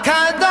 看到